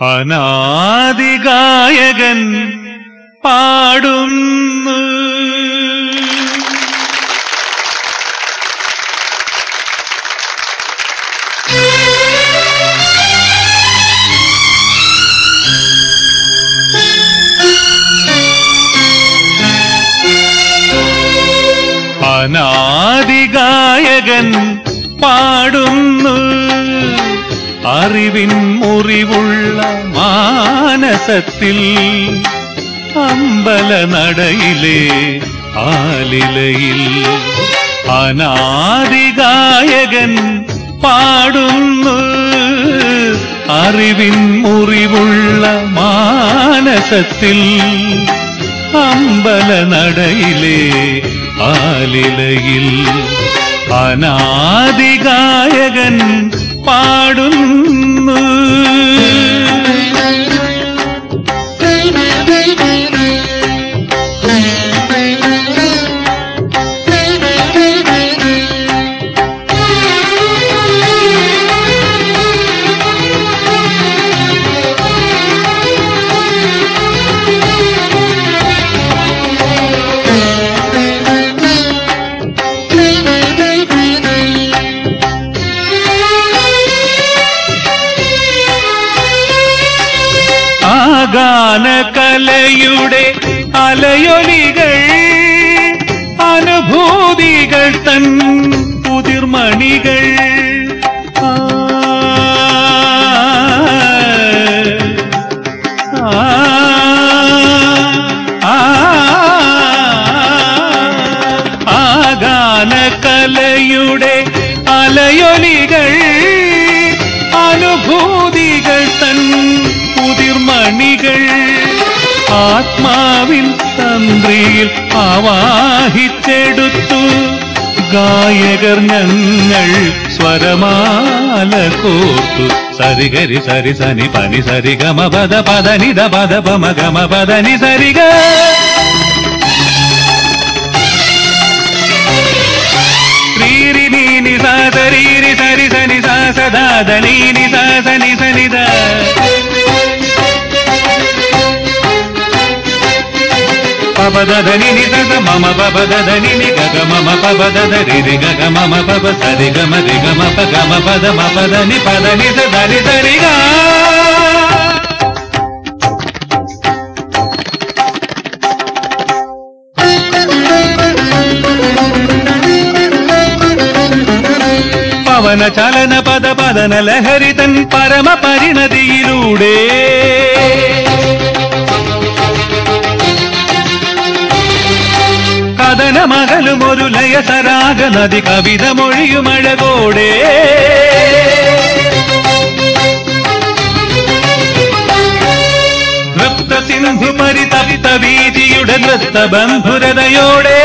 അനാദിഗായകൻ പാടുന്നു. അനാദിഗായകൻ പാടുന്നു. അറിവിൻ മുറിവുള്ള മാനസത്തിൽ അമ്പല അമ്പലനടയിലെ ആലിലയിൽ അനാദിഗായകൻ പാടുന്നു. അറിവിൻ മുറിവുള്ള മാനസത്തിൽ അമ്പല അമ്പലനടയിലെ ആലിലയിൽ അനാദിഗായകൻ പാടുന്നു. ആഗാനകലയുടെ അലയൊലികൾ അനുഭൂതികൾ തൻ പുതിർമണികൾ ആഗാനകലയുടെ അലയൊലികൾ അനുഭൂതികൾ തൻ കണികൾ ആത്മാവിൻ തന്ത്രിയിൽ ആവാഹിച്ചെടുത്തു. ഗായകർ ഞങ്ങൾ സ്വരമാല കോർത്തു. സരിഗരി സരി സനി പനി സരി ഗമ പദ പദ നിത പദ പമ ഗമ പദ നി സരീരി സരി സനി സാ സദാ ദലീനി സാ സനി സനിത పబదని నిగగ మమ పబదని నిగగ మమ పబదరి రిగగ మమ పబ సరి గమ రిగ మప గమ పద మపదని పదని సరి సరిగా పవన చలన పద పదన లహరితన్ పరమ పరిణతియిలూడే. കഥനമകലും ഒരു ലയസരാഗ നദി കവിത മൊഴിയുമഴകോടെ നൃത്ത സിന്ധു പരിതവിത വീതിയുടെ നൃത്ത ബന്ധുരതയോടെ.